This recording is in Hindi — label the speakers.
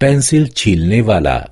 Speaker 1: पेंसिल छीलने वाला।